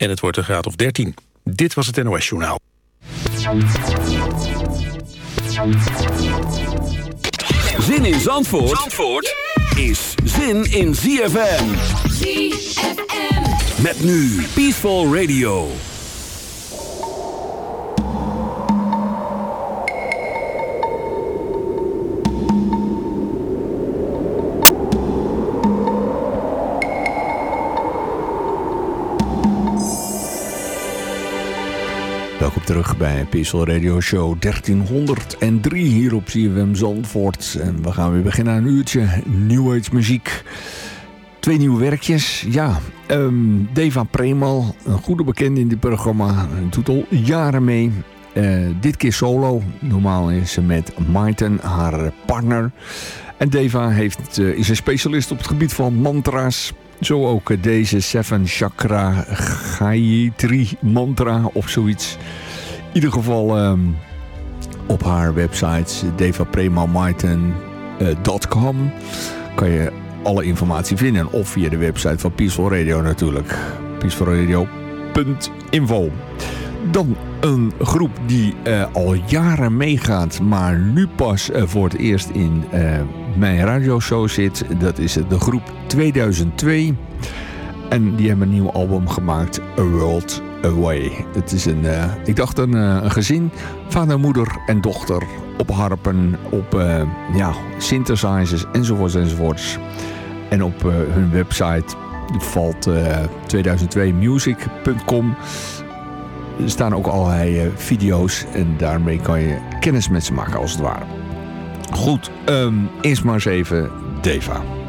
en het wordt een graad of 13. Dit was het NOS Journaal. Zin in Zandvoort, Zandvoort is zin in ZFM. ZFM. Met nu Peaceful Radio. Terug bij Peaceful Radio Show 1303 hier op CFM Zandvoort. En we gaan weer beginnen aan een uurtje New Age muziek. Twee nieuwe werkjes. Ja, ehm, Deva Premal, een goede bekende in dit programma. Doet al jaren mee. Eh, dit keer solo. Normaal is ze met Maiten, haar partner. En Deva heeft, eh, is een specialist op het gebied van mantra's. Zo ook deze Seven Chakra Gayatri mantra of zoiets. In ieder geval ehm, op haar website devapremalmaiten.com kan je alle informatie vinden. Of via de website van Peaceful Radio natuurlijk. peacefulradio.info Dan een groep die eh, al jaren meegaat, maar nu pas eh, voor het eerst in eh, mijn radioshow zit. Dat is de groep 2002. En die hebben een nieuw album gemaakt, A World Away. Het is een, eh, ik dacht een, eh, een gezin, vader, moeder en dochter op harpen, op eh, ja, synthesizers enzovoorts enzovoorts. En op eh, hun website valt 2002music.com er staan ook allerlei video's en daarmee kan je kennis met ze maken als het ware. Goed, ehm, eerst maar eens even Deva.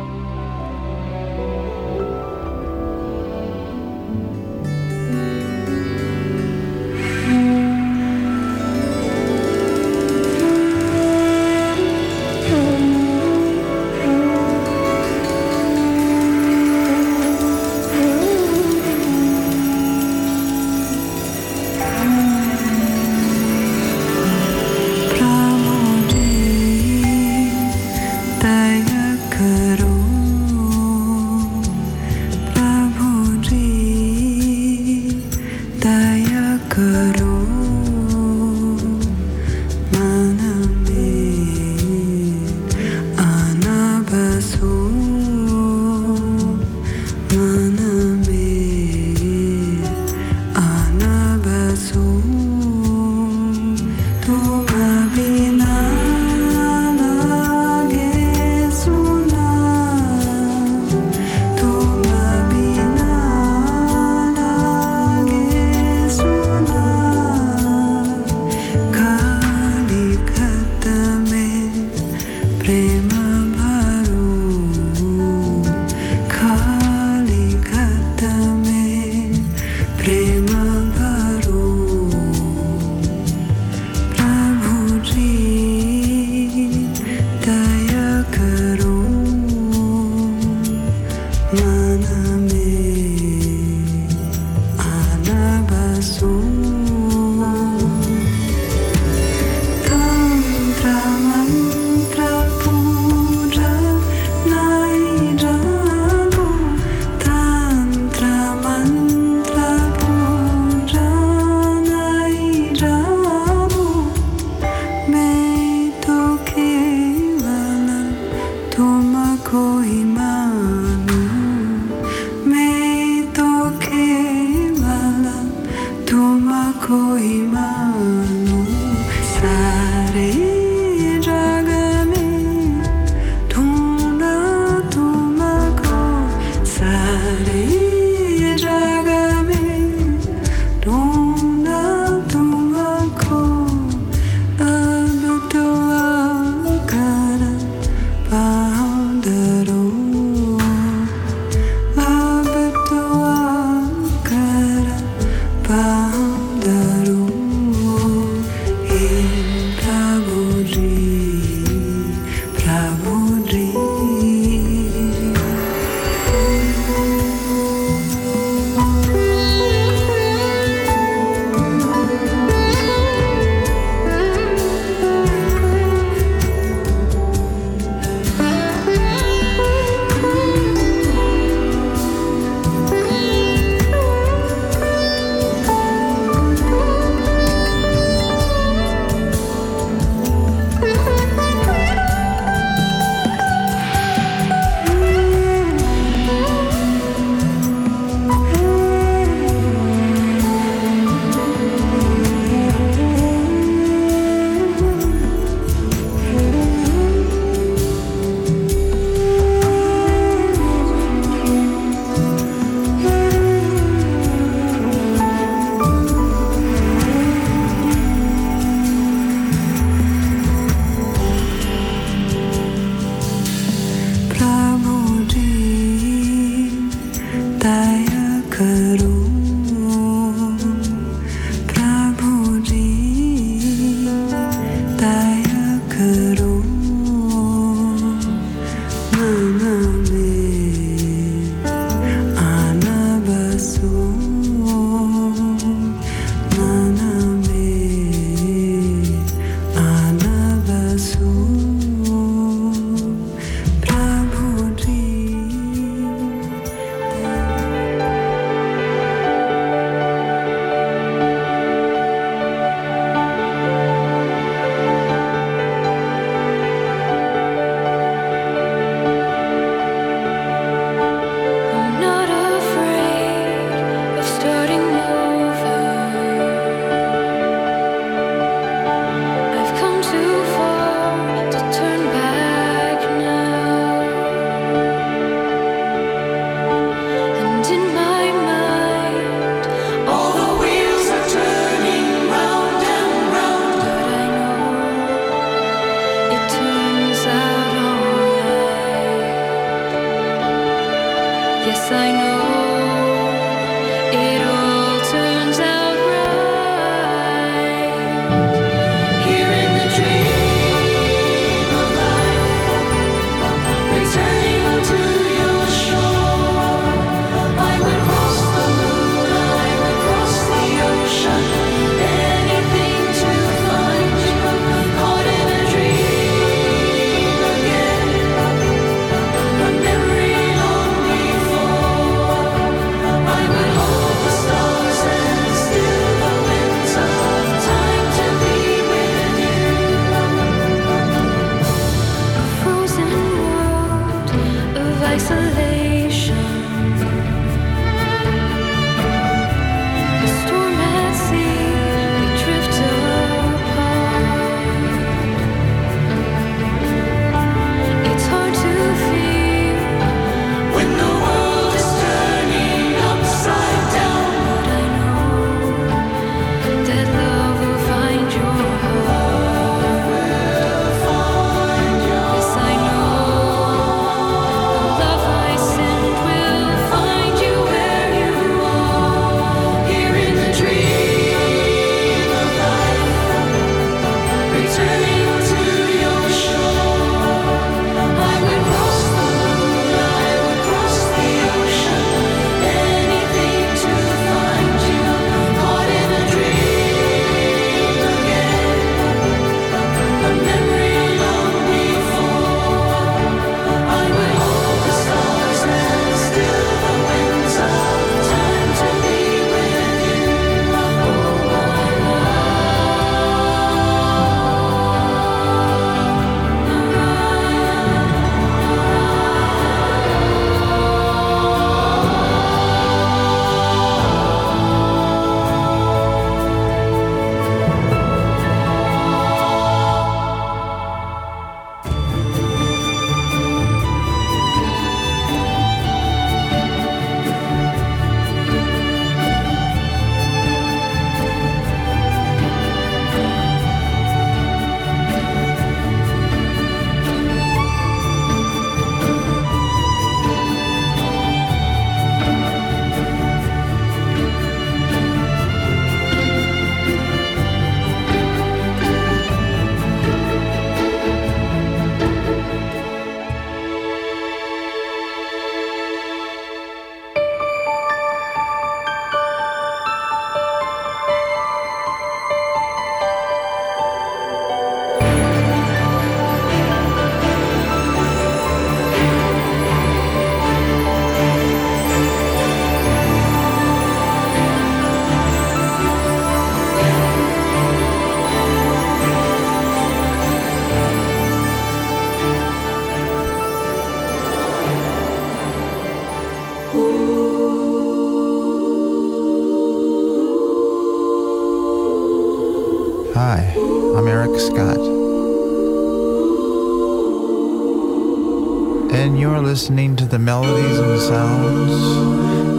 Melodies and sounds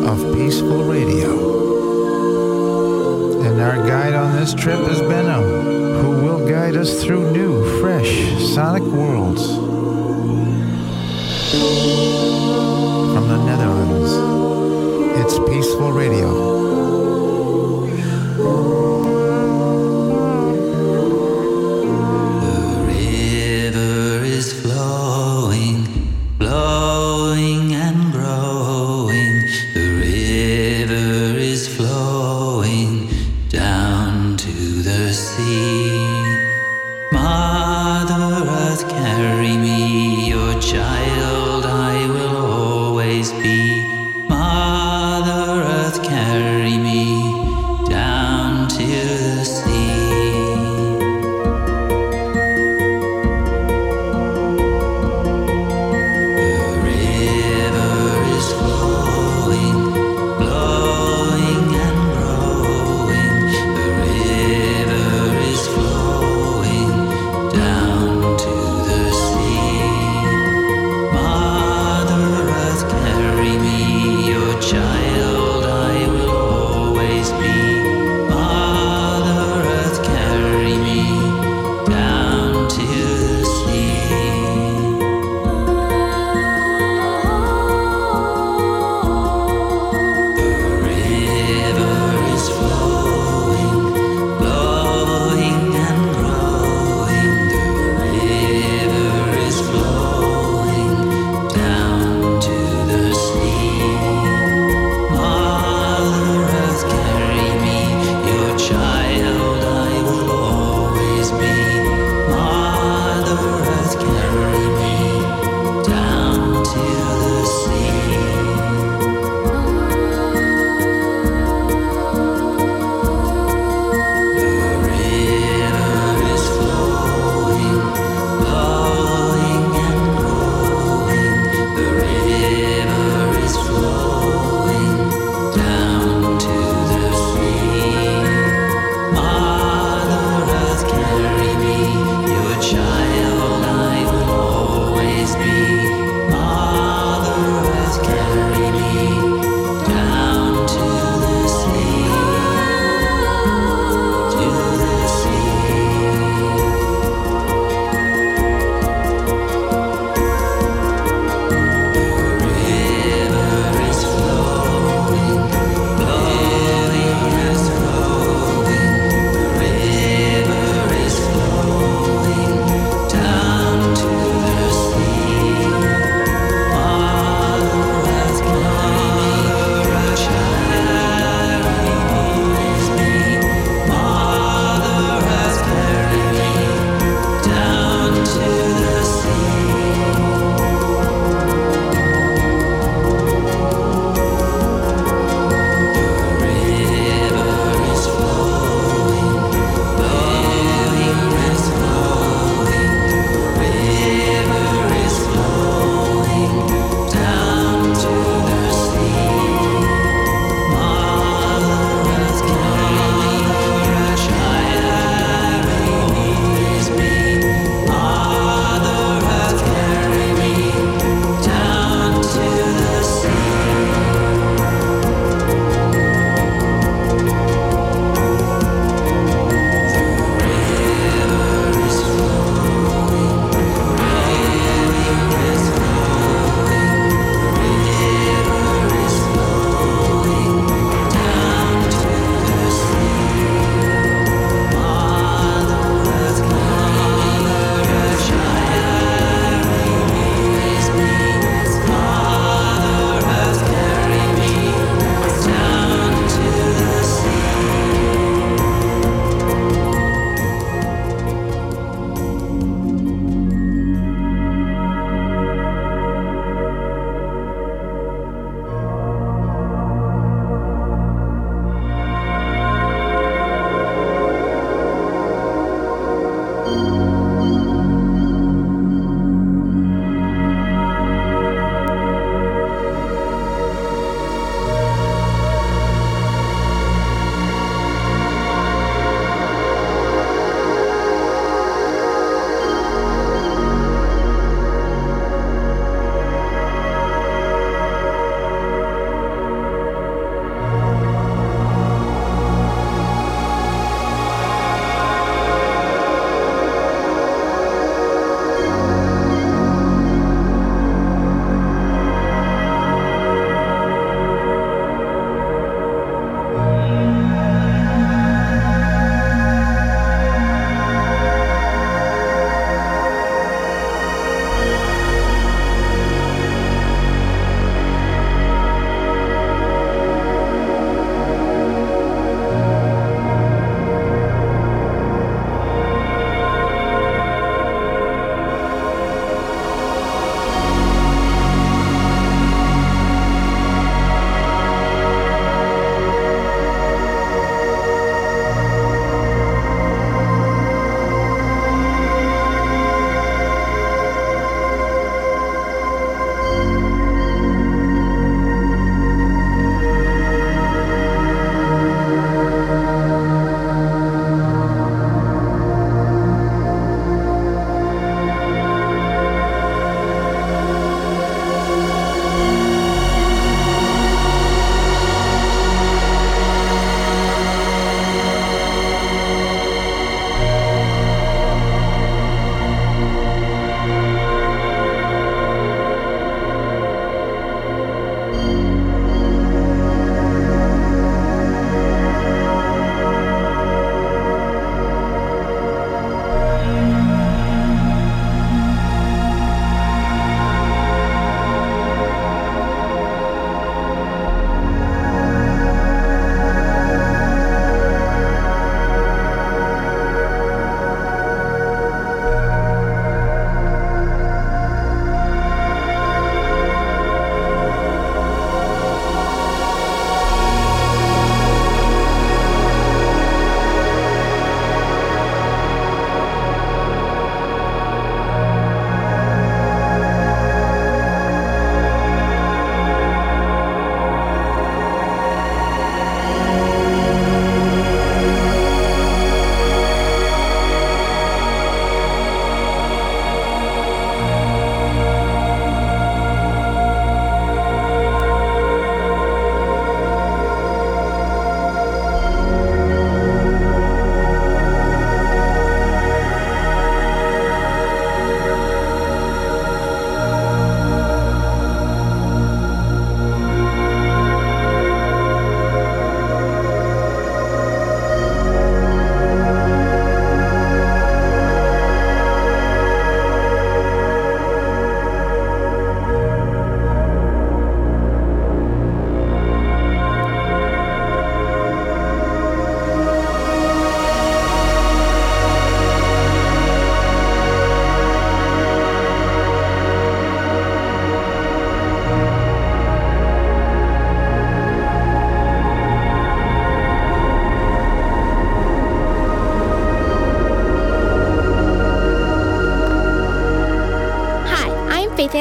of Peaceful Radio. And our guide on this trip is Benno, who will guide us through new, fresh, sonic worlds.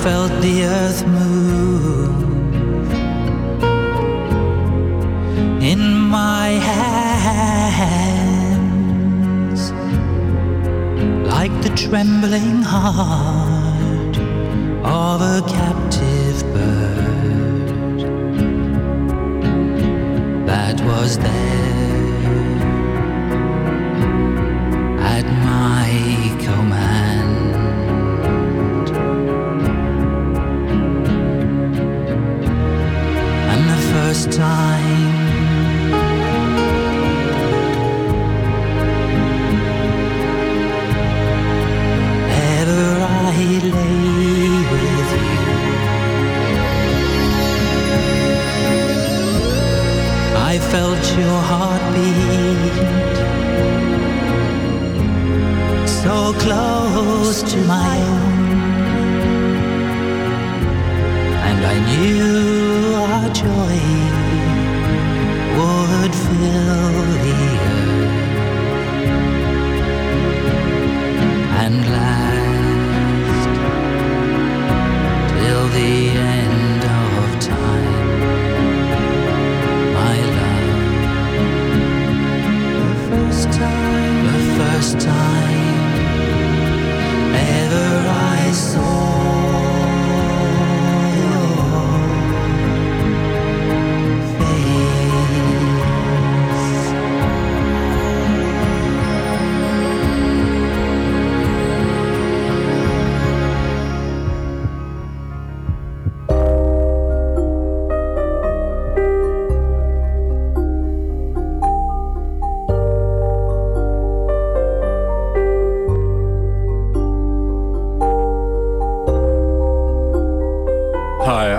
felt the earth move. In my hands like the trembling heart of a captive bird that was there at my time.